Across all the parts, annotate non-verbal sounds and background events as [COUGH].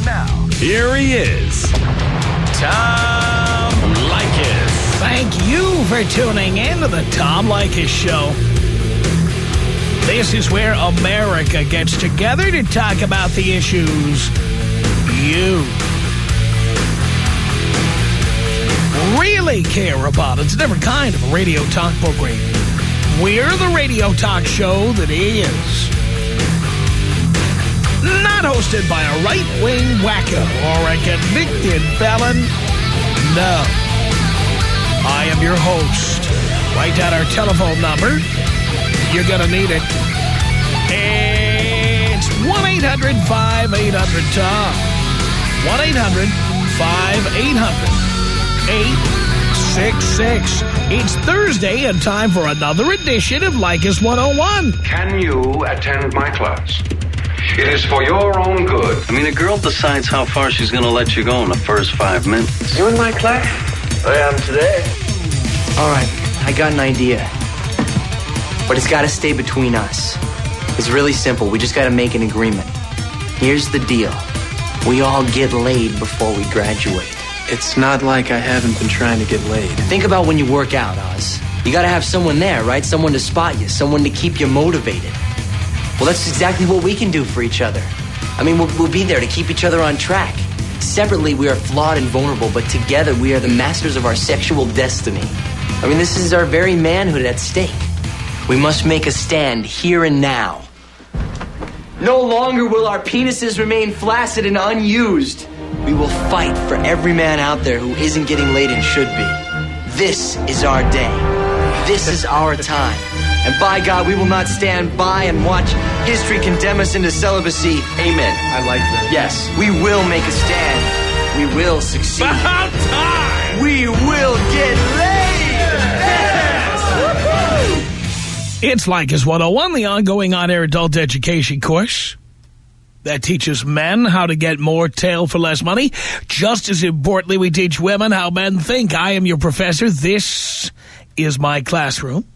And now, here he is, Tom Leykis. Thank you for tuning in to the Tom Leykis Show. This is where America gets together to talk about the issues you really care about. It's a different kind of a radio talk program. We're the radio talk show that is not hosted by a right-wing wacko or a convicted felon. No. I am your host. Write down our telephone number. You're going to need it. It's 1-800-5800-TOM. 1-800-5800-866. It's Thursday and time for another edition of Leykis 101. Can you attend my class? It is for your own good. I mean, a girl decides how far she's going to let you go in the first five minutes. You in my class? I am today. All right, I got an idea. But it's got to stay between us. It's really simple. We just got to make an agreement. Here's the deal. We all get laid before we graduate. It's not like I haven't been trying to get laid. Think about when you work out, Oz. You got to have someone there, right? Someone to spot you, someone to keep you motivated. Well, that's exactly what we can do for each other. I mean, we'll, we'll be there to keep each other on track. Separately, we are flawed and vulnerable, but together, we are the masters of our sexual destiny. I mean, this is our very manhood at stake. We must make a stand here and now. No longer will our penises remain flaccid and unused. We will fight for every man out there who isn't getting laid and should be. This is our day. This is our time. And by God, we will not stand by and watch history condemn us into celibacy. Amen. I like that. Yes, we will make a stand. We will succeed. About time! We will get laid. Yes. It's Like Leykis 101, the ongoing on-air adult education course that teaches men how to get more tail for less money. Just as importantly, we teach women how men think. I am your professor. This is my classroom.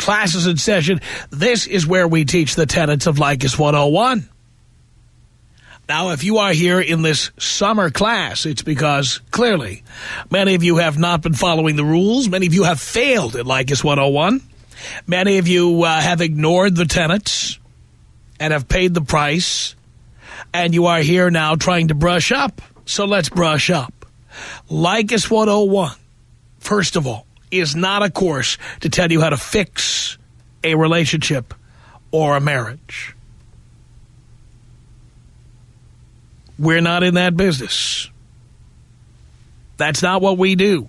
Classes in session. This is where we teach the tenets of Leykis 101. Now, if you are here in this summer class, it's because, clearly, many of you have not been following the rules. Many of you have failed at Leykis 101. Many of you uh, have ignored the tenets and have paid the price. And you are here now trying to brush up. So let's brush up. Leykis 101, first of all, is not a course to tell you how to fix a relationship or a marriage. We're not in that business. That's not what we do.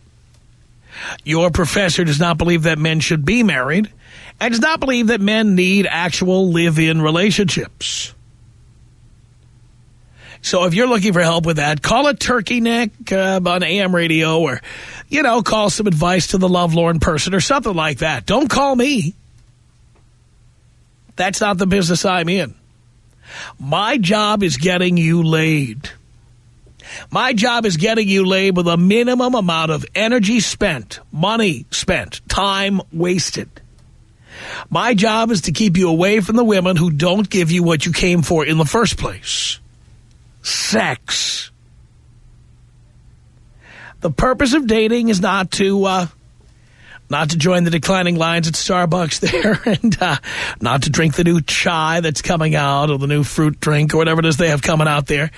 Your professor does not believe that men should be married and does not believe that men need actual live-in relationships. So if you're looking for help with that, call a turkey neck uh, on AM radio or, you know, call some advice to the lovelorn person or something like that. Don't call me. That's not the business I'm in. My job is getting you laid. My job is getting you laid with a minimum amount of energy spent, money spent, time wasted. My job is to keep you away from the women who don't give you what you came for in the first place. Sex. The purpose of dating is not to uh, not to join the declining lines at Starbucks [LAUGHS] there and uh, not to drink the new chai that's coming out or the new fruit drink or whatever it is they have coming out there.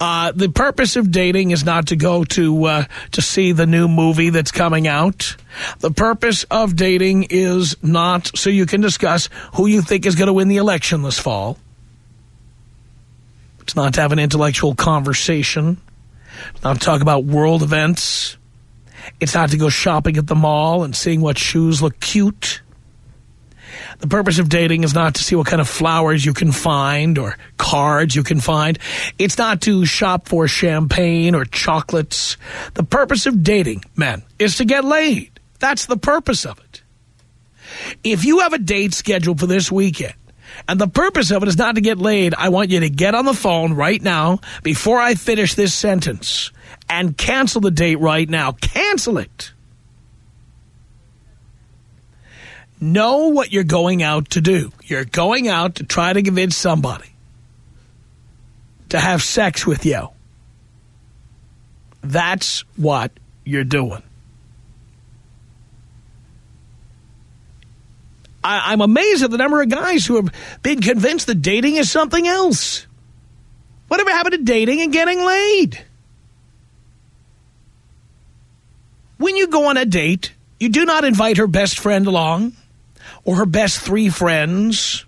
Uh, the purpose of dating is not to go to uh, to see the new movie that's coming out. The purpose of dating is not so you can discuss who you think is going to win the election this fall. It's not to have an intellectual conversation. It's not to talk about world events. It's not to go shopping at the mall and seeing what shoes look cute. The purpose of dating is not to see what kind of flowers you can find or cards you can find. It's not to shop for champagne or chocolates. The purpose of dating, men, is to get laid. That's the purpose of it. If you have a date scheduled for this weekend, and the purpose of it is not to get laid, I want you to get on the phone right now before I finish this sentence and cancel the date right now. Cancel it. Know what you're going out to do. You're going out to try to convince somebody to have sex with you. That's what you're doing. I, I'm amazed at the number of guys who have been convinced that dating is something else. Whatever happened to dating and getting laid? When you go on a date, you do not invite her best friend along or her best three friends,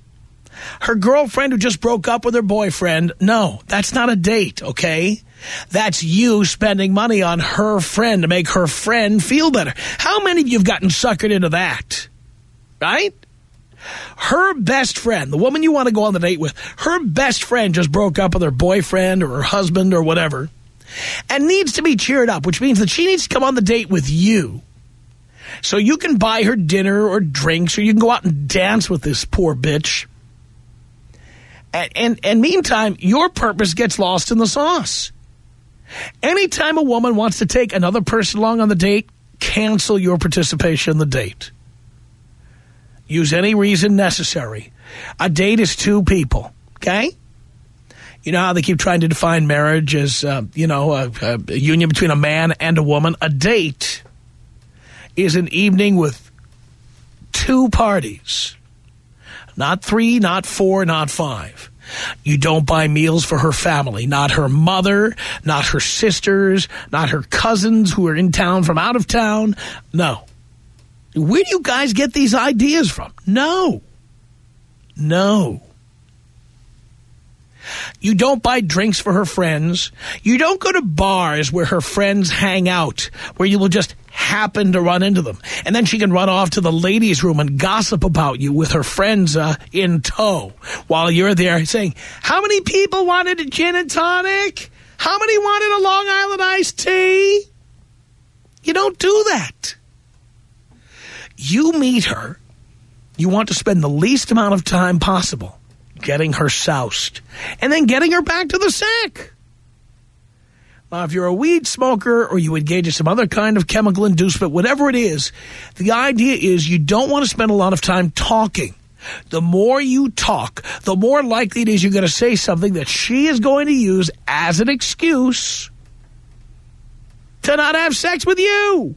her girlfriend who just broke up with her boyfriend. No, that's not a date, okay? That's you spending money on her friend to make her friend feel better. How many of you have gotten suckered into that? Right? Her best friend, the woman you want to go on the date with, her best friend just broke up with her boyfriend or her husband or whatever and needs to be cheered up, which means that she needs to come on the date with you. So you can buy her dinner or drinks or you can go out and dance with this poor bitch. And, and, and meantime, your purpose gets lost in the sauce. Anytime a woman wants to take another person along on the date, cancel your participation in the date. Use any reason necessary. A date is two people, okay? You know how they keep trying to define marriage as, uh, you know, a, a union between a man and a woman? A date is an evening with two parties. Not three, not four, not five. You don't buy meals for her family, not her mother, not her sisters, not her cousins who are in town from out of town. No. Where do you guys get these ideas from? No. No. You don't buy drinks for her friends. You don't go to bars where her friends hang out, where you will just happen to run into them. And then she can run off to the ladies' room and gossip about you with her friends uh, in tow while you're there saying, how many people wanted a gin and tonic? How many wanted a Long Island iced tea? You don't do that. You meet her. You want to spend the least amount of time possible getting her soused, and then getting her back to the sack. Now, if you're a weed smoker or you engage in some other kind of chemical inducement, whatever it is, the idea is you don't want to spend a lot of time talking. The more you talk, the more likely it is you're going to say something that she is going to use as an excuse to not have sex with you.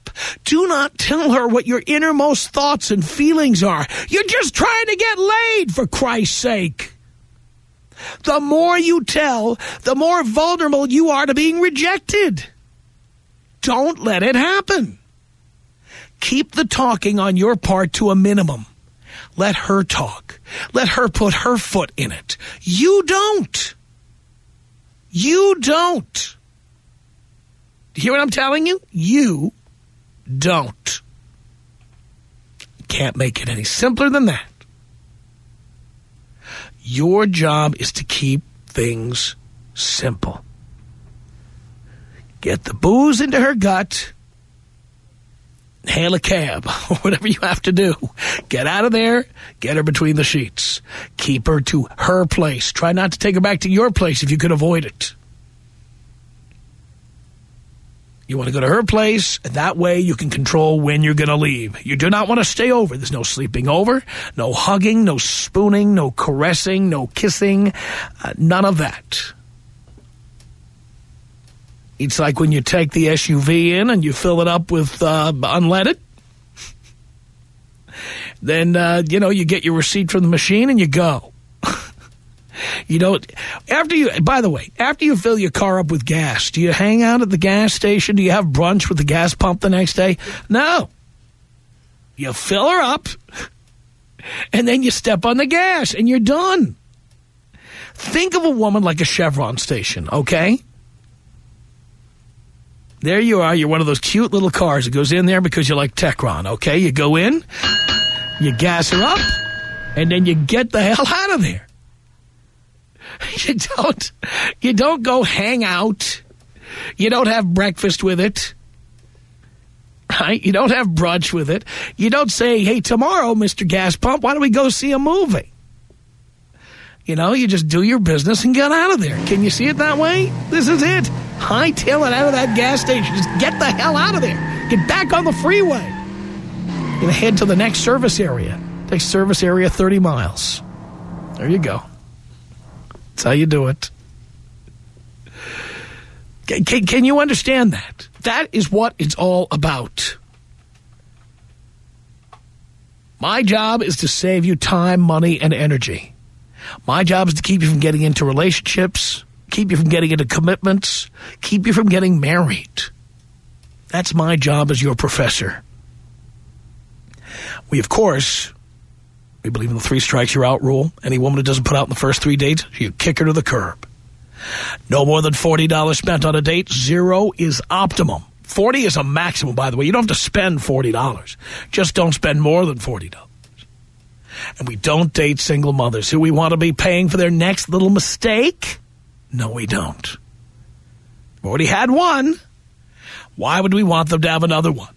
Do not tell her what your innermost thoughts and feelings are. You're just trying to get laid, for Christ's sake. The more you tell, the more vulnerable you are to being rejected. Don't let it happen. Keep the talking on your part to a minimum. Let her talk. Let her put her foot in it. You don't. You don't. Hear what I'm telling you? You don't. Can't make it any simpler than that. Your job is to keep things simple. Get the booze into her gut, hail a cab, [LAUGHS] or whatever you have to do. Get out of there, get her between the sheets. Keep her to her place. Try not to take her back to your place if you can avoid it. You want to go to her place, and that way you can control when you're going to leave. You do not want to stay over. There's no sleeping over, no hugging, no spooning, no caressing, no kissing, uh, none of that. It's like when you take the SUV in and you fill it up with uh, unleaded. [LAUGHS] Then, uh, you know, you get your receipt from the machine and you go. You don't, after you, by the way, after you fill your car up with gas, do you hang out at the gas station? Do you have brunch with the gas pump the next day? No. You fill her up, and then you step on the gas, and you're done. Think of a woman like a Chevron station, okay? There you are. You're one of those cute little cars that goes in there because you like Techron, okay? You go in, you gas her up, and then you get the hell out of there. [LAUGHS] You don't, you don't go hang out. You don't have breakfast with it. Right? You don't have brunch with it. You don't say, hey, tomorrow, Mr. Gas Pump, why don't we go see a movie? You know, you just do your business and get out of there. Can you see it that way? This is it. Hightail it out of that gas station. Just get the hell out of there. Get back on the freeway. You're head to the next service area. Next service area, 30 miles. There you go. That's how you do it. Can, can, can you understand that? That is what it's all about. My job is to save you time, money, and energy. My job is to keep you from getting into relationships, keep you from getting into commitments, keep you from getting married. That's my job as your professor. We, of course, we believe in the three strikes you're out rule. Any woman who doesn't put out in the first three dates, you kick her to the curb. No more than $40 spent on a date. Zero is optimum. 40 is a maximum, by the way. You don't have to spend $40. Just don't spend more than $40. And we don't date single mothers who we want to be paying for their next little mistake. No, we don't. We've already had one. Why would we want them to have another one?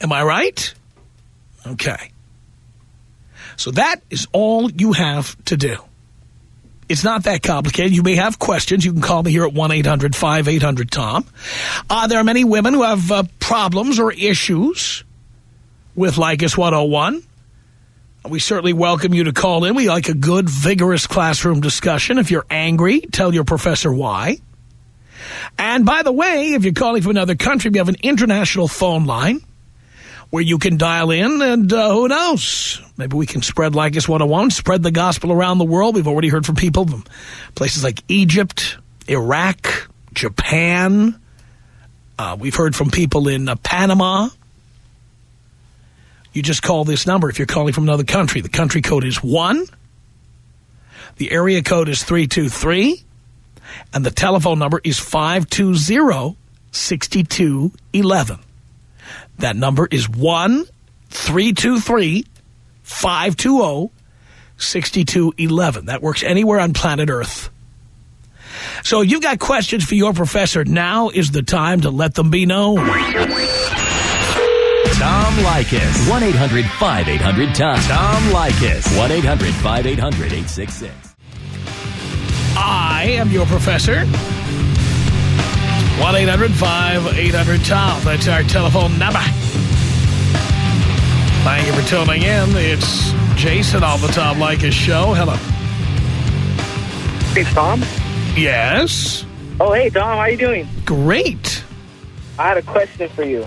Am I right? Okay. So that is all you have to do. It's not that complicated. You may have questions. You can call me here at 1-800-5800-TOM. Uh, there are many women who have uh, problems or issues with Leykis 101. We certainly welcome you to call in. We like a good, vigorous classroom discussion. If you're angry, tell your professor why. And by the way, if you're calling from another country, we have an international phone line where you can dial in and uh, who knows, maybe we can spread like Leykis 101, spread the gospel around the world. We've already heard from people from places like Egypt, Iraq, Japan. Uh, we've heard from people in uh, Panama. You just call this number if you're calling from another country. The country code is 1. The area code is 323. And the telephone number is 520-6211. That number is 1-323-520-6211. That works anywhere on planet Earth. So you've got questions for your professor, now is the time to let them be known. Tom Leykis. 1-800-5800-TOM. Tom Leykis. 1-800-5800-866. I am your professor. 1-800-5800-TOM. That's our telephone number. Thank you for tuning in. It's Jason on the Tom Leykis Show. Hello. Hey, Tom. Yes? Oh, hey, Tom. How are you doing? Great. I had a question for you.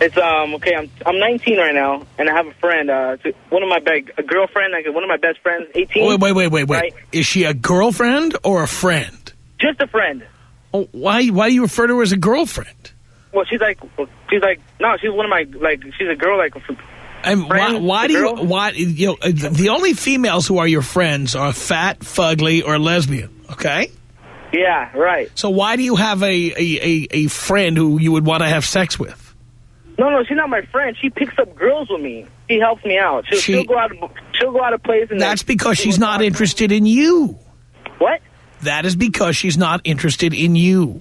It's um okay. I'm I'm 19 right now, and I have a friend. Uh, one of my big a girlfriend, like one of my best friends. 18. Wait, wait, wait, wait, wait. Right? Is she a girlfriend or a friend? Just a friend. Oh, why, why do you refer to her as a girlfriend? Well, she's like she's like no, she's one of my like she's a girl like And why, Friend, why do you, why, you know, uh, the only females who are your friends are fat, fugly, or lesbian, okay? yeah right. So why do you have a, a, a, a friend who you would want to have sex with? No, no, she's not my friend. She picks up girls with me. She helps me out. She'll, She- she'll go out. Of, she'll go out of place and That's because she's not interested in you. What? That is because she's not interested in you.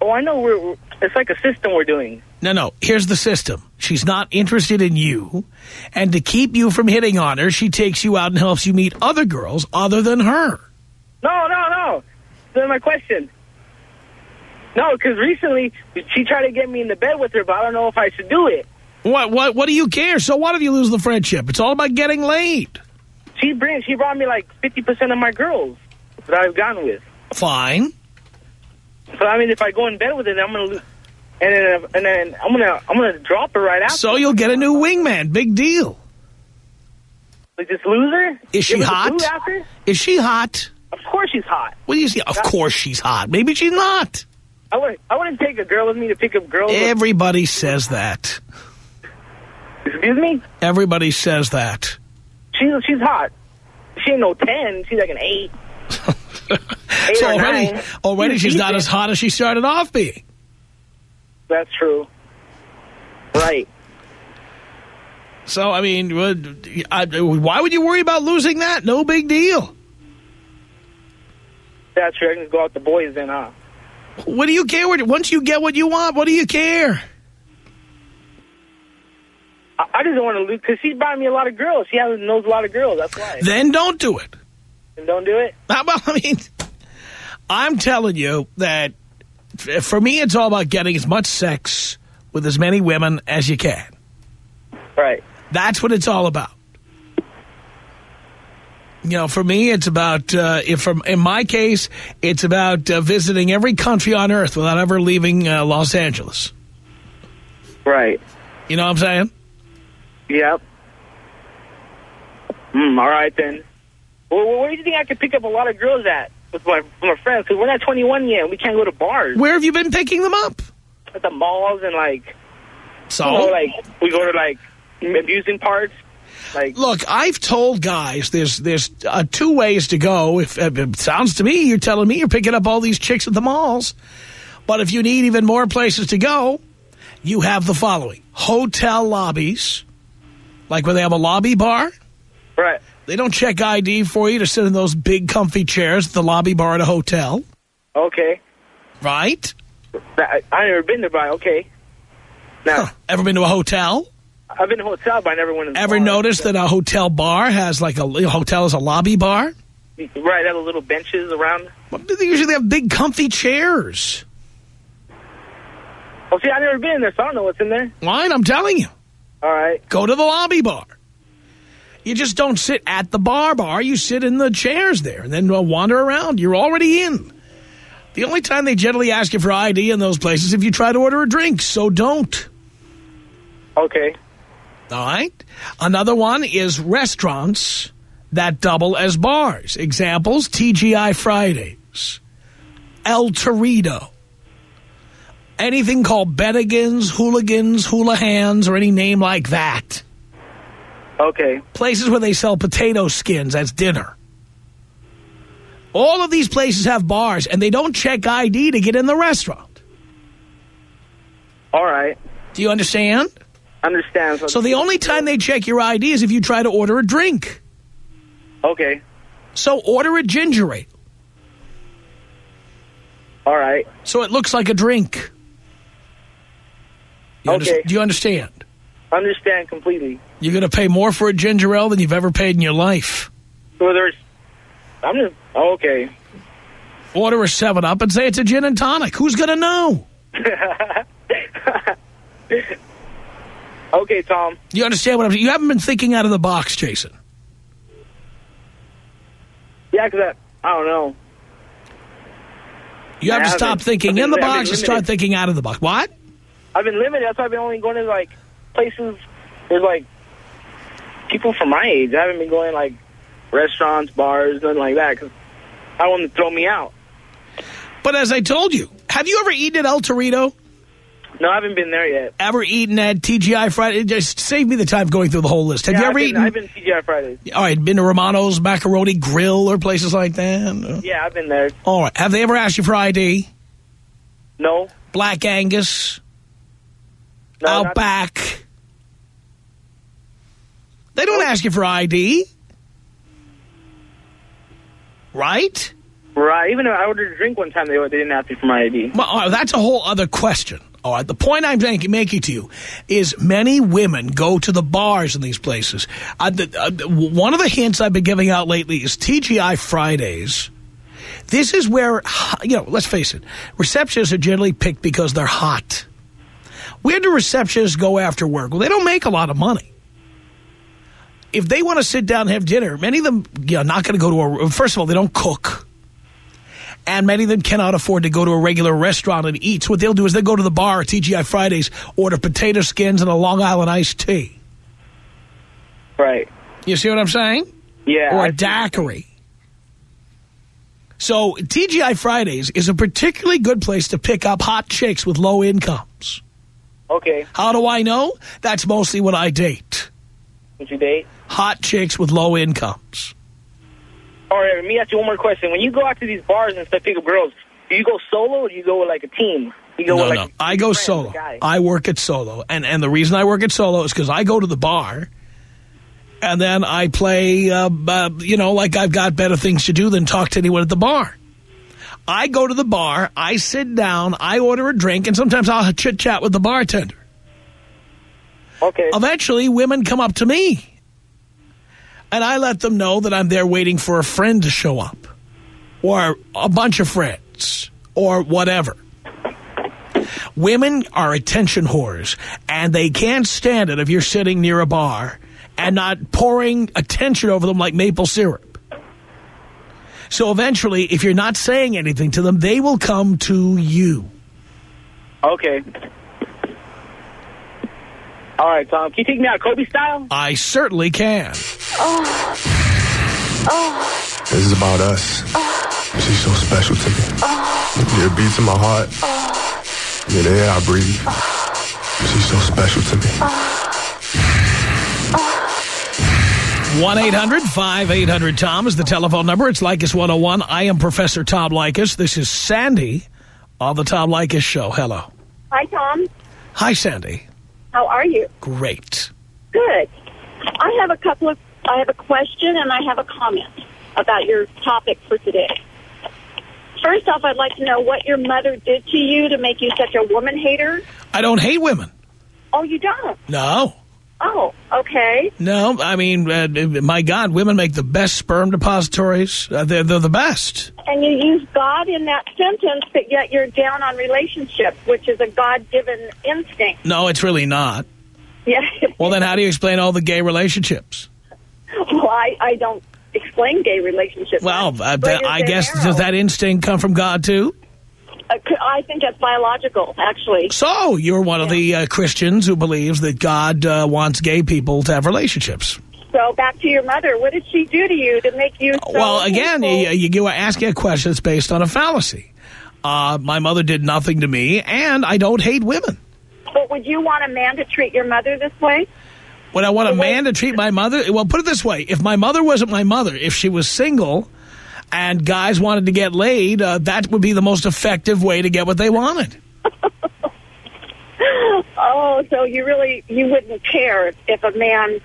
Oh, I know. We're, it's like a system we're doing. No, no, here's the system. She's not interested in you, and to keep you from hitting on her, she takes you out and helps you meet other girls other than her. No, no, no. That's my question. No, because recently she tried to get me in the bed with her, but I don't know if I should do it. What, what, what do you care? So what if you lose the friendship? It's all about getting laid. She bring she brought me like 50% of my girls that I've gone with. Fine. So I mean, if I go in bed with it, I'm gonna lose. And then, and then I'm gonna I'm gonna drop her right after. So you'll get a new wingman. Big deal. like this loser. Is she Give her the hot? Is she hot? Of course she's hot. What do you see? Of course she's hot. Maybe she's not. I wouldn't I wouldn't take a girl with me to pick up girls. with- Everybody says that. excuse me. Everybody says that. She's she's hot. She ain't no ten. She's like an eight. So already, nine. already she's not as hot as she started off being. That's true. Right. So, I mean, would- I- why would you worry about losing that? No big deal. That's true. I can go out the boys then, huh? What do you care? what- Once you get what you want, what do you care? I, I just don't want to lose because she's buying me a lot of girls. She has, knows a lot of girls. That's why. Then don't do it. And don't do it. [LAUGHS] I mean, I'm telling you that for me, it's all about getting as much sex with as many women as you can. Right. That's what it's all about. You know, for me, it's about, uh, if from, in my case, it's about uh, visiting every country on earth without ever leaving uh, Los Angeles. Right. You know what I'm saying? Yep. Mm, all right then. Well, where do you think I could pick up a lot of girls at with my with my friends? Because we're not 21 yet. and We can't go to bars Where have you been picking them up? at the malls and like So, you know, like we go to like amusement parks. Like look, I've told guys there's there's uh, two ways to go. If uh, it sounds to me, you're telling me you're picking up all these chicks at the malls. But if you need even more places to go, you have the following: hotel lobbies, like where they have a lobby bar. right. They don't check ID for you to sit in those big comfy chairs at the lobby bar at a hotel, Okay. right? I, I never been there, but okay. Now Ever been to a hotel? I've been to a hotel, but I never went. In the Ever bar. noticed that a hotel bar has like a, a hotel is a lobby bar? Right, they have little benches around. Well, They usually have big comfy chairs. Oh, see, I've never been in there, so I don't know what's in there. Fine, I'm telling you. All right. Go to the lobby bar. You just don't sit at the bar bar. You sit in the chairs there and then uh, wander around. You're already in. The only time they generally ask you for ID in those places if you try to order a drink, so don't. Okay. All right? Another one is restaurants that double as bars. Examples, TGI Fridays, El Torito, anything called Bennigan's, Hooligans, Houlihan's, or any name like that. Okay. Places where they sell potato skins as dinner. All of these places have bars, and they don't check ID to get in the restaurant. All right. Do you understand? Understand. So the only time they check your ID is if you try to order a drink. Okay. So order a ginger ale. All right. So it looks like a drink. You Okay. do you understand? Understand completely. You're going to pay more for a ginger ale than you've ever paid in your life. So there's. I'm just. oh, Okay. Order a 7-Up and say it's a gin and tonic. Who's going to know? [LAUGHS] Okay, Tom. You understand what I'm saying? You haven't been thinking out of the box, Jason. Yeah, because I, I don't know. You have I to stop thinking in the I've box and start thinking out of the box. What? I've been limited. That's why I've been only going to like places. There's like people from my age. I haven't been going like restaurants, bars, nothing like that. Because I want to throw me out. But as I told you, have you ever eaten at El Torito? No, I haven't been there yet. Ever eaten at TGI Friday? Just save me the time going through the whole list. Have yeah, you I've ever been, eaten? I've been to TGI Fridays. All right, been to Romano's Macaroni Grill or places like that? Yeah, I've been there. All right. Have they ever asked you for ID? No. Black Angus? No, Outback? They don't ask you for ID. Right? Right. Even if I ordered a drink one time, they, they didn't ask me for my ID. Well, right, that's a whole other question. All right, the point I'm making, making to you is many women go to the bars in these places. Uh, the, uh, one of the hints I've been giving out lately is TGI Fridays. This is where, you know, let's face it, receptionists are generally picked because they're hot. Where do receptionists go after work? Well, they don't make a lot of money. If they want to sit down and have dinner, many of them, you know, not going to go to a, first of all, they don't cook and many of them cannot afford to go to a regular restaurant and eat. So what they'll do is they'll go to the bar at TGI Fridays, order potato skins and a Long Island iced tea. Right. You see what I'm saying? Yeah. Or a daiquiri. So TGI Fridays is a particularly good place to pick up hot chicks with low incomes. Okay. How do I know? That's mostly what I date. Would you date? Hot chicks with low incomes. All right. Let me ask you one more question. When you go out to these bars and stuff, pick up girls, do you go solo or do you go with like a team? You go No, with no. like a I go solo. I work at solo. And and the reason I work at solo is because I go to the bar And then I play, uh, uh, you know, like I've got better things to do than talk to anyone at the bar. I go to the bar, I sit down, I order a drink, and sometimes I'll chit-chat with the bartender. Okay. Eventually, women come up to me. And I let them know that I'm there waiting for a friend to show up. Or a bunch of friends. Or whatever. Women are attention whores. And they can't stand it if you're sitting near a bar and not pouring attention over them like maple syrup. So eventually, if you're not saying anything to them, they will come to you. Okay. All right, Tom. Can you take me out Kobe style? I certainly can. Oh. Oh. This is about us. Oh. She's so special to me. You're beats in my heart. You're the air I breathe. She's so special to me. 1-800-5800-TOM is the telephone number. It's Leykis 101. I am Professor Tom Leykis. This is Sandy on the Tom Leykis Show. Hello. Hi, Tom. Hi, Sandy. How are you? Great. Good. I have a couple of, I have a question and I have a comment about your topic for today. First off, I'd like to know what your mother did to you to make you such a woman hater. I don't hate women. Oh, you don't? No. Oh, okay. No, I mean, uh, my God, women make the best sperm depositories. Uh, they're, they're the best. And you use God in that sentence, but yet you're down on relationships, which is a God-given instinct. No, it's really not. Yeah. Well, then how do you explain all the gay relationships? well, I, I don't explain gay relationships. Well, uh, I guess, arrow. does that instinct come from God, too? Uh, I think that's biological, actually. So, you're one of the uh, Christians who believes that God uh, wants gay people to have relationships. So back to your mother. What did she do to you to make you so well, again, you, you are asking a question that's based on a fallacy. Uh, my mother did nothing to me, and I don't hate women. But would you want a man to treat your mother this way? Would I want a man to treat my mother? Well, put it this way. If my mother wasn't my mother, if she was single and guys wanted to get laid, uh, that would be the most effective way to get what they wanted. [LAUGHS] Oh, so you really you wouldn't care if a man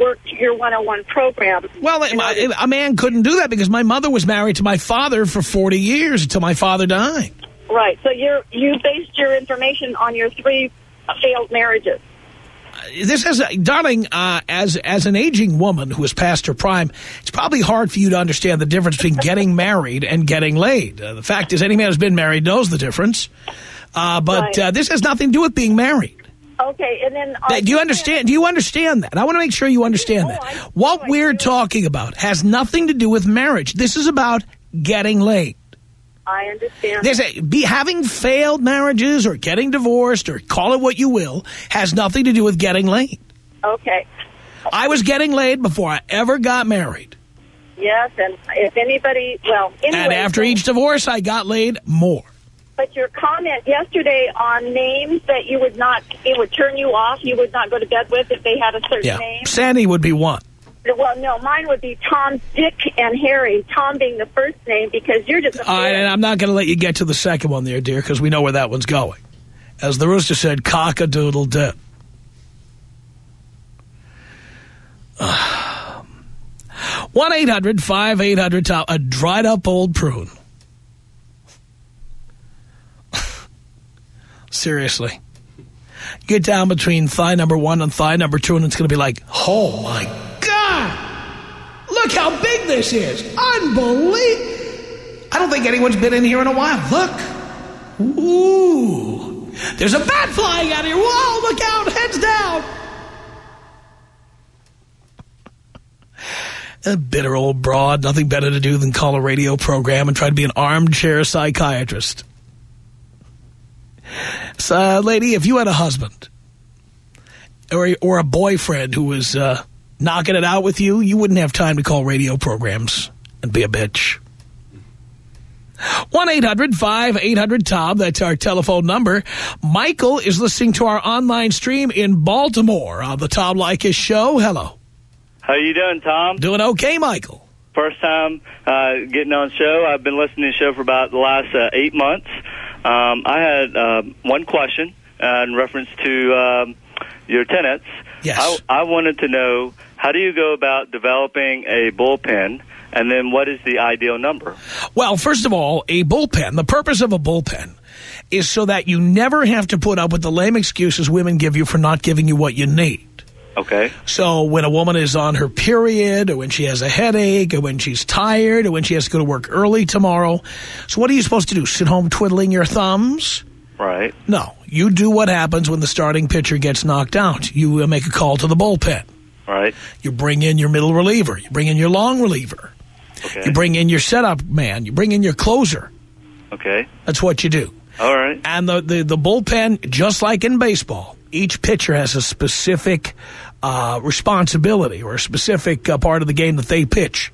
worked your 101 program. Well, a, a man couldn't do that because my mother was married to my father for 40 years until my father died. Right. So you're you based your information on your three failed marriages. This is, darling, uh, as as an aging woman who has passed her prime, it's probably hard for you to understand the difference between getting [LAUGHS] married and getting laid. Uh, the fact is, any man who's been married knows the difference. Uh, but Right. uh, this has nothing to do with being married. Okay, and then do you understand? Do you understand that? I want to make sure you understand that. What we're talking about has nothing to do with marriage. This is about getting laid. I understand. There's a, be, having failed marriages or getting divorced or call it what you will has nothing to do with getting laid. Okay. I was getting laid before I ever got married. Yes, and if anybody, well, anyway, and after each divorce, I got laid more. But your comment yesterday on names that you would not, it would turn you off, you would not go to bed with if they had a certain Yeah. name. Sandy would be one. Well, no, mine would be Tom, Dick, and Harry. Tom being the first name because you're just a right, and I'm not going to let you get to the second one there, dear, because we know where that one's going. As the rooster said, cock-a-doodle-dip. [SIGHS] One eight hundred five eight hundred top a dried up old prune. [LAUGHS] Seriously, get down between thigh number one and thigh number two, and it's going to be like, oh my god, look how big this is, unbelievable. I don't think anyone's been in here in a while. Look, ooh, there's a bat flying out of here. Whoa, look out, heads down. A bitter old broad, nothing better to do than call a radio program and try to be an armchair psychiatrist. So, lady, if you had a husband or, or a boyfriend who was uh, knocking it out with you, you wouldn't have time to call radio programs and be a bitch. 1-800-5800-TOM. That's our telephone number. Michael is listening to our online stream in Baltimore on the Tom Leykis Show. Hello. How you doing, Tom? Doing okay, Michael. First time uh, getting on show. I've been listening to the show for about the last uh, eight months. Um, I had uh, one question uh, in reference to um, your tenants. Yes. I, I wanted to know how do you go about developing a bullpen? And then what is the ideal number? Well, first of all, a bullpen, the purpose of a bullpen is so that you never have to put up with the lame excuses women give you for not giving you what you need. Okay. So when a woman is on her period or when she has a headache or when she's tired or when she has to go to work early tomorrow. So what are you supposed to do? Sit home twiddling your thumbs? Right. No. You do what happens when the starting pitcher gets knocked out. You make a call to the bullpen. Right. You bring in your middle reliever. You bring in your long reliever. Okay. You bring in your setup man. You bring in your closer. Okay. That's what you do. All right. And the, the, the bullpen, just like in baseball, each pitcher has a specific uh, responsibility or a specific uh, part of the game that they pitch.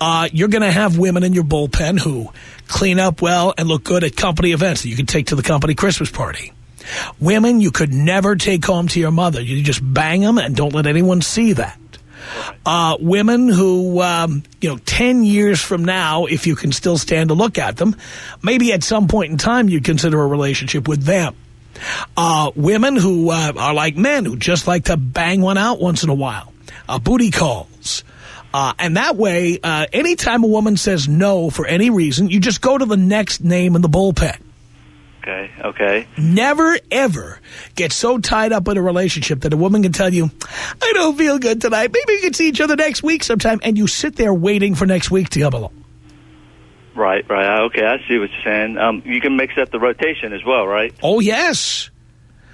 Uh, you're going to have women in your bullpen who clean up well and look good at company events that you can take to the company Christmas party. Women you could never take home to your mother. You just bang them and don't let anyone see that. Uh, women who, um, you know, 10 years from now, if you can still stand to look at them, maybe at some point in time you'd consider a relationship with them. Uh, women who uh, are like men who just like to bang one out once in a while. Uh, booty calls. Uh, and that way, uh, anytime a woman says no for any reason, you just go to the next name in the bullpen. Okay. Okay. Never, ever get so tied up in a relationship that a woman can tell you, I don't feel good tonight. Maybe we can see each other next week sometime. And you sit there waiting for next week to come along. Right. Right. Okay. I see what you're saying. Um, you can mix up the rotation as well, right? Oh, yes.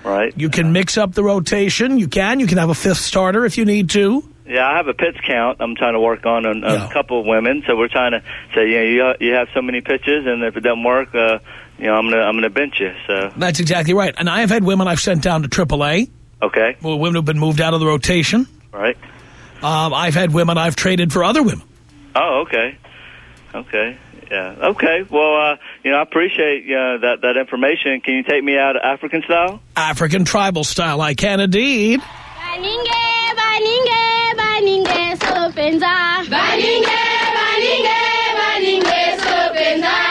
Right. You can mix up the rotation. You can. You can have a fifth starter if you need to. Yeah, I have a pitch count. I'm trying to work on on a Yeah. couple of women, so we're trying to say, yeah, you you have so many pitches, and if it doesn't work, uh, you know, I'm gonna I'm gonna bench you. So That's exactly right. And I have had women I've sent down to AAA. okay, Well, women who've been moved out of the rotation. right. Um, I've had women I've traded for other women. Oh, okay, okay, yeah, okay. Well, uh, you know, I appreciate uh, that that information. Can you take me out African style? African tribal style, I can indeed. Baninge, baninge, baninge, sopenza. Baninge, baninge, baninge, sopenza. Kotale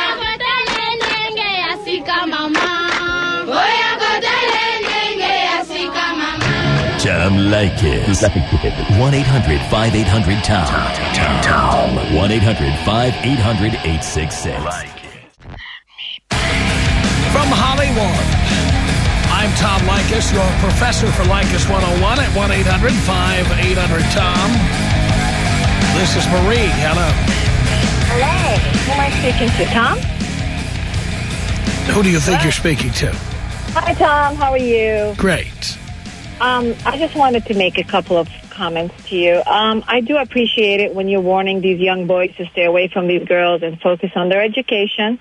Leykis. Like 1 800 5800 Tom. 1 800 5800 866. From Hollywood, I'm Tom Leykis, your professor for Leykis 101 at 1 800 5800 Tom. This is Marie. Hello. Hello. Who am I speaking to, Tom? Who do you think Hello? you're speaking to? Hi, Tom. How are you? Great. Um, I just wanted to make a couple of comments to you. Um, I do appreciate it when you're warning these young boys to stay away from these girls and focus on their education.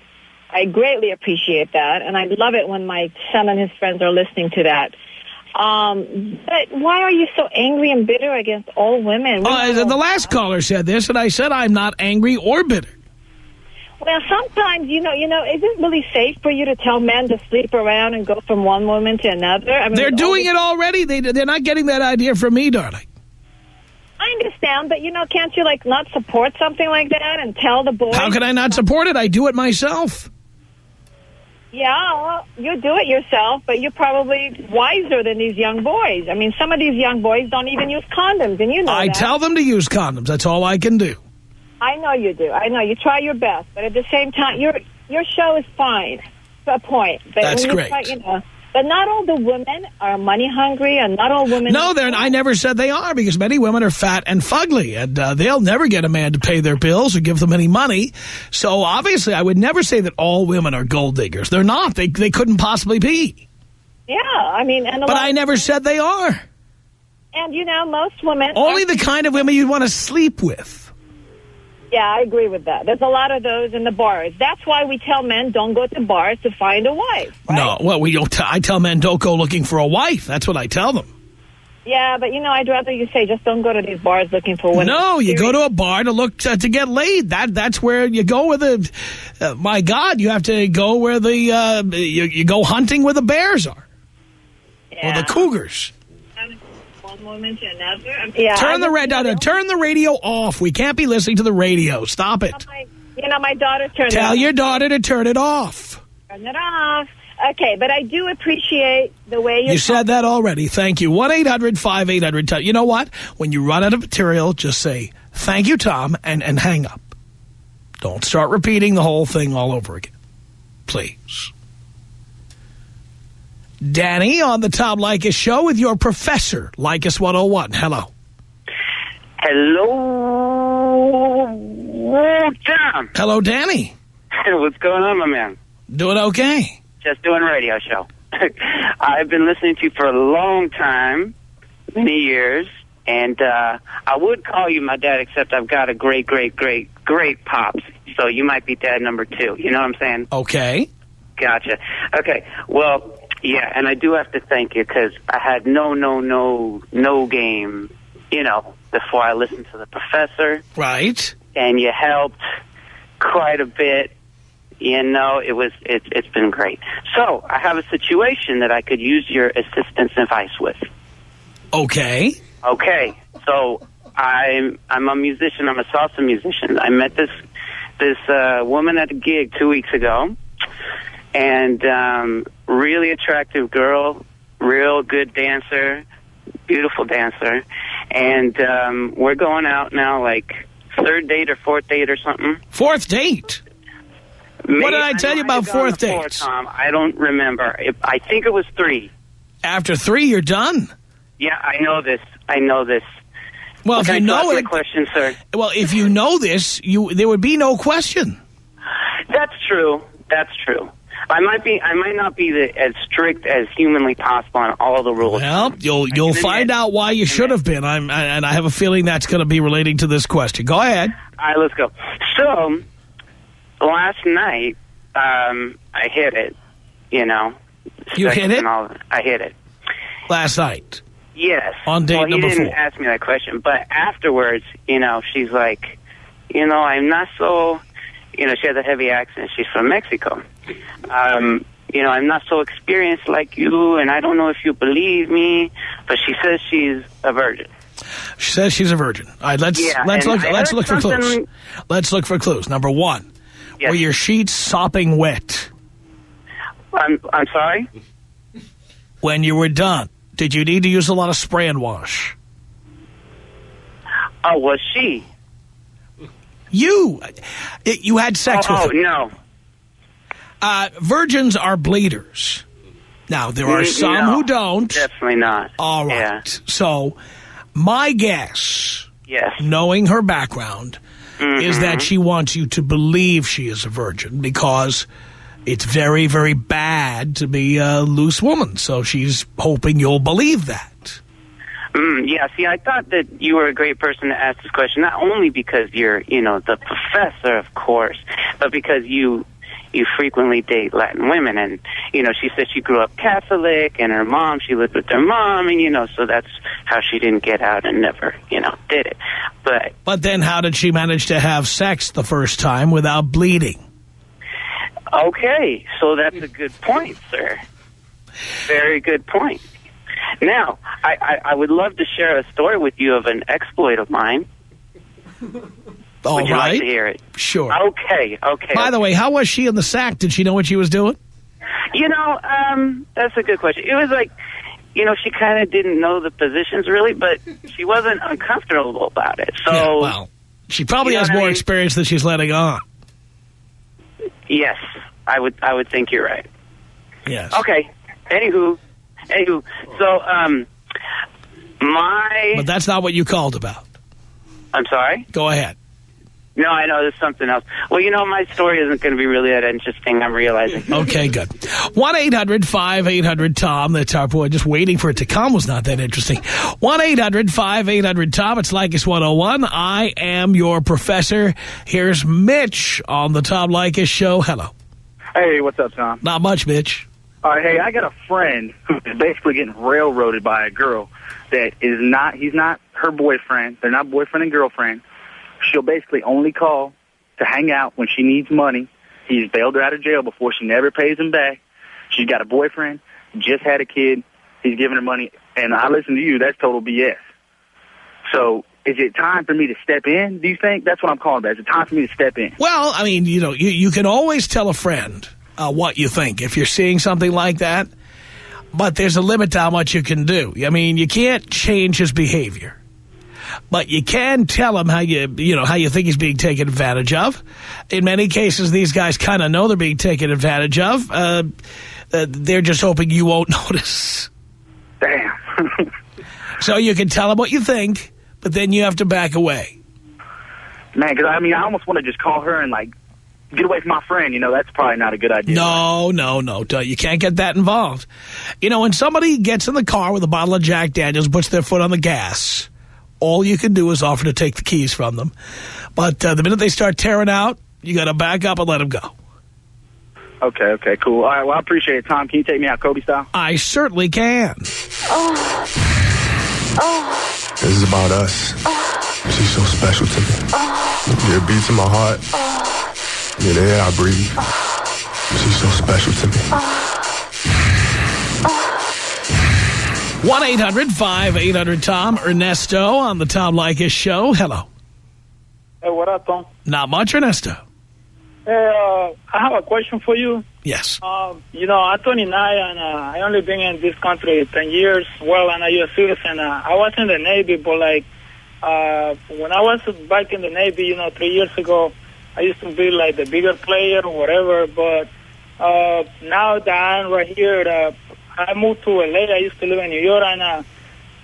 I greatly appreciate that, and I love it when my son and his friends are listening to that. Um, but why are you so angry and bitter against all women? Uh, the last caller said this, and I said I'm not angry or bitter. Well, sometimes, you know, you know, is it really safe for you to tell men to sleep around and go from one woman to another? I mean, They're doing it already. They, they're not getting that idea from me, darling. I understand, but you know, can't you like not support something like that and tell the boys? How can I not support it? I do it myself. Yeah, well, you do it yourself, but you're probably wiser than these young boys. I mean, some of these young boys don't even use condoms, and you know I that. tell them to use condoms. That's all I can do. I know you do. I know you try your best, but at the same time, your your show is fine to a point. But That's you great. Try, you know, but not all the women are money hungry, and not all women. No, they're, I never said they are because many women are fat and fugly, and uh, they'll never get a man to pay their bills or give them any money. So obviously, I would never say that all women are gold diggers. They're not. They they couldn't possibly be. Yeah, I mean, and But I never said they are. And you know, most women Only the kind of women you'd want to sleep with. Yeah, I agree with that. There's a lot of those in the bars. That's why we tell men don't go to bars to find a wife. No, well, we don't. I tell men don't go looking for a wife. That's what I tell them. Yeah, but you know, I'd rather you say just don't go to these bars looking for women. No, you go to a bar to look to, to get laid. That that's where you go with the. Uh, my God, you have to go where the uh, you, you go hunting where the bears are or the cougars. One woman to another. I mean, yeah, turn the red. No, turn the radio off. We can't be listening to the radio. Stop it. My, you know, my daughter turned. Tell your daughter to turn it off. Turn it off. Okay, but I do appreciate the way you You said that already. Thank you. 1-800-5800-TOM. You know what? When you run out of material, just say, thank you, Tom, and, and hang up. Don't start repeating the whole thing all over again. Please. Danny on the Tom Leykis show with your professor, Leykis 101. Hello. Hello, Tom. Hello, Danny. [LAUGHS] What's going on, my man? Doing okay. Just doing a radio show. [LAUGHS] I've been listening to you for a long time, many years, and uh, I would call you my dad, except I've got a great, great, great, great pops. So you might be dad number two. You know what I'm saying? Okay. Gotcha. Okay. Well, yeah, and I do have to thank you because I had no, no, no, no game, you know, before I listened to the professor. Right. And you helped quite a bit. You know, it was it, it's been great. So I have a situation that I could use your assistance and advice with. Okay. Okay, so I'm I'm a musician. I'm a salsa musician. I met this this uh, woman at a gig two weeks ago, and um, really attractive girl, real good dancer, beautiful dancer, and um, we're going out now, like third date or fourth date or something. Fourth date. What did I tell you about fourth date? dates? Tom, I don't remember. I think it was three. After three, you're done. Yeah, I know this. I know this. Well, What if you know it, question, sir. well, if you know this, you there would be no question. That's true. That's true. I might be. I might not be the, as strict as humanly possible on all the rules. Well, you'll you'll find out why you should have been. I'm and I have a feeling that's going to be relating to this question. Go ahead. All right, let's go. So last night, um, I hit it. You know, You hit it? all- I hit it. Last night. Yes. On date well, he number didn't four. ask me that question, but afterwards, you know, she's like, you know, I'm not so, you know, she has a heavy accent. She's from Mexico. Um, you know, I'm not so experienced like you, and I don't know if you believe me, but she says she's a virgin. She says she's a virgin. All right, let's Yeah, let's look I let's look for clues. Let's look for clues. Number one, Yes. were your sheets sopping wet I'm, I'm sorry? when you were done? Did you need to use a lot of spray and wash? Oh, was she? You, you had sex oh, with oh, her. no. Uh, virgins are bleeders. Now there are Mm, some no, who don't. Definitely not. All right. So, my guess, Yes. knowing her background, is that Mhm. she wants you to believe she is a virgin because it's very, very bad to be a loose woman. So she's hoping you'll believe that. Mm, yeah, see, I thought that you were a great person to ask this question, not only because you're, you know, the professor, of course, but because you you frequently date Latin women. And, you know, she said she grew up Catholic, and her mom, she lived with her mom, and, you know, so that's how she didn't get out and never, you know, did it. But, But then how did she manage to have sex the first time without bleeding? okay, so that's a good point, sir. Very good point. Now, I, I, I would love to share a story with you of an exploit of mine. All Would you like to hear it? Sure. Okay, okay. By the way, how was she in the sack? Did she know what she was doing? You know, um, that's a good question. It was like, you know, she kind of didn't know the positions really, but she wasn't uncomfortable about it. So, Yeah, well, she probably You know has what I more mean? experience than she's letting on. yes, I would, I would think you're right. Yes. Okay. Anywho, anywho, so, um, my, But that's not what you called about. I'm sorry. Go ahead. No, I know there's something else. Well, you know, my story isn't going to be really that interesting. I'm realizing. [LAUGHS] Okay, good. 1-800-5800-TOM. That's our boy. Just waiting for it to come was not that interesting. 1-800-5800-TOM. It's Leykis 101. I am your professor. Here's Mitch on the Tom Leykis show. Hello. Hey, what's up, Tom? Not much, Mitch. All right, hey, I got a friend who's basically getting railroaded by a girl that is not, he's not her boyfriend. They're not boyfriend and girlfriend. She'll basically only call to hang out when she needs money. He's bailed her out of jail before. She never pays him back. She's got a boyfriend, just had a kid. He's giving her money. And I listen to you. That's total BS. So is it time for me to step in, do you think? That's what I'm calling about. Is it time for me to step in? Well, I mean, you know, you, you can always tell a friend uh, what you think if you're seeing something like that. But there's a limit to how much you can do. I mean, you can't change his behavior. But you can tell him how you, you know, how you think he's being taken advantage of. In many cases, these guys kind of know they're being taken advantage of. Uh, uh, they're just hoping you won't [LAUGHS] notice. Damn. [LAUGHS] So you can tell them what you think, but then you have to back away. Man, because I mean, I almost want to just call her and like get away from my friend. You know, that's probably not a good idea. No, no, no. You can't get that involved. You know, when somebody gets in the car with a bottle of Jack Daniels, puts their foot on the gas, all you can do is offer to take the keys from them. But uh, the minute they start tearing out, you got to back up and let them go. Okay, okay, cool. All right, well, I appreciate it, Tom. Can you take me out Kobe style? I certainly can. This is about us. She's so special to me. Yeah, it beats in my heart. Yeah, the air I breathe. She's so special to me. 1-800-5800-TOM. Ernesto on the Tom Leykis Show. Hello. Hey, what up, Tom? Not much, Ernesto. Hey, uh, I have a question for you. Yes. Um, you know, I'm 29 and uh, I only been in this country 10 years. Well, and I'm a U.S. citizen. Uh, I was in the Navy, but like, uh, when I was back in the Navy, you know, three years ago, I used to be like the bigger player or whatever. But uh, now that I'm right here, uh, I moved to LA. I used to live in New York, and uh,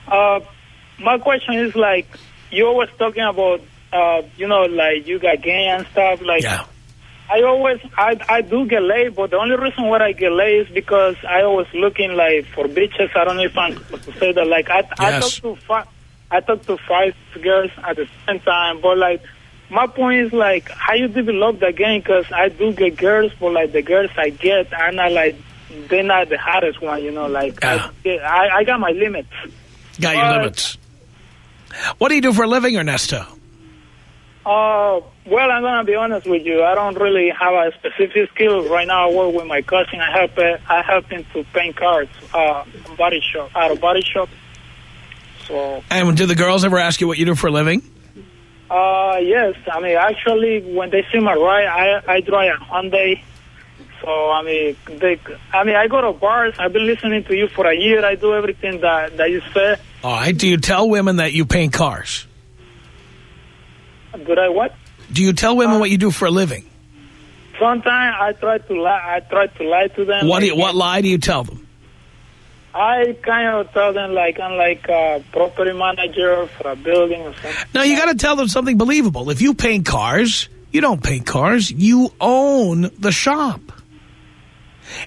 uh, my question is like, you always talking about, uh, you know, like you got gay and stuff. Like, yeah. I always, I, I do get laid, but the only reason why I get laid is because I always looking like for bitches. I don't know if I'm supposed to say that. Like, I, I talk to five, I talk to five girls at the same time, but like, my point is like, how you develop the game? Because I do get girls, but like the girls I get, I'm not like, they're not the hardest one, you know. Like, I, I, I got my limits. Got your limits. What do you do for a living, Ernesto? Uh, well, I'm gonna be honest with you. I don't really have a specific skill right now. I work with my cousin. I help uh, I help him to paint cars, uh, body shop, at a body shop. So, And do the girls ever ask you what you do for a living? uh, yes, I mean, actually, when they see my ride, I I drive a Hyundai. So, I mean, they, I mean, I go to bars. I've been listening to you for a year. I do everything that that you say. All right. Do you tell women that you paint cars? Did I what? Do you tell women what you do for a living? Sometimes I try to lie. I try to lie to them. What do you, what lie do you tell them? I kind of tell them like I'm like a property manager for a building or something. No, you got to tell them something believable. If you paint cars, you don't paint cars. You own the shop.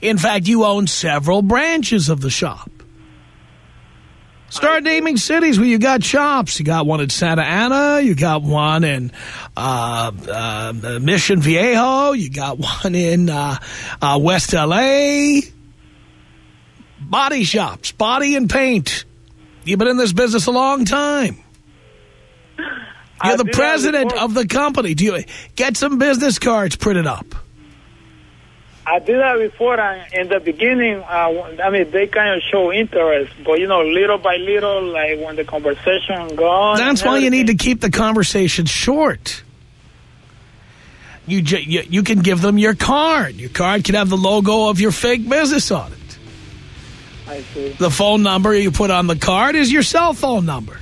In fact, you own several branches of the shop. Start naming cities where you got shops. You got one in Santa Ana. You got one in uh, uh, Mission Viejo. You got one in uh, uh, West L.A. Body shops, body and paint. You've been in this business a long time. You're I the president of the company. Do you get some business cards printed up? I did that before. And in the beginning, uh, I mean, they kind of show interest, but you know, little by little, like when the conversation go on. That's why you need to keep the conversation short. You, you you can give them your card. Your card can have the logo of your fake business on it. I see. The phone number you put on the card is your cell phone number.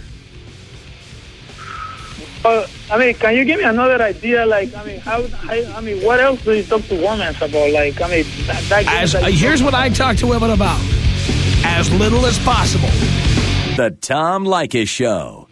Uh, I mean, can you give me another idea? Like, I mean, how? I, I mean, what else do you talk to women about? Like, I mean, that, that As, that uh, here's talk what I talk to women about. As little as possible. The Tom Leykis Show.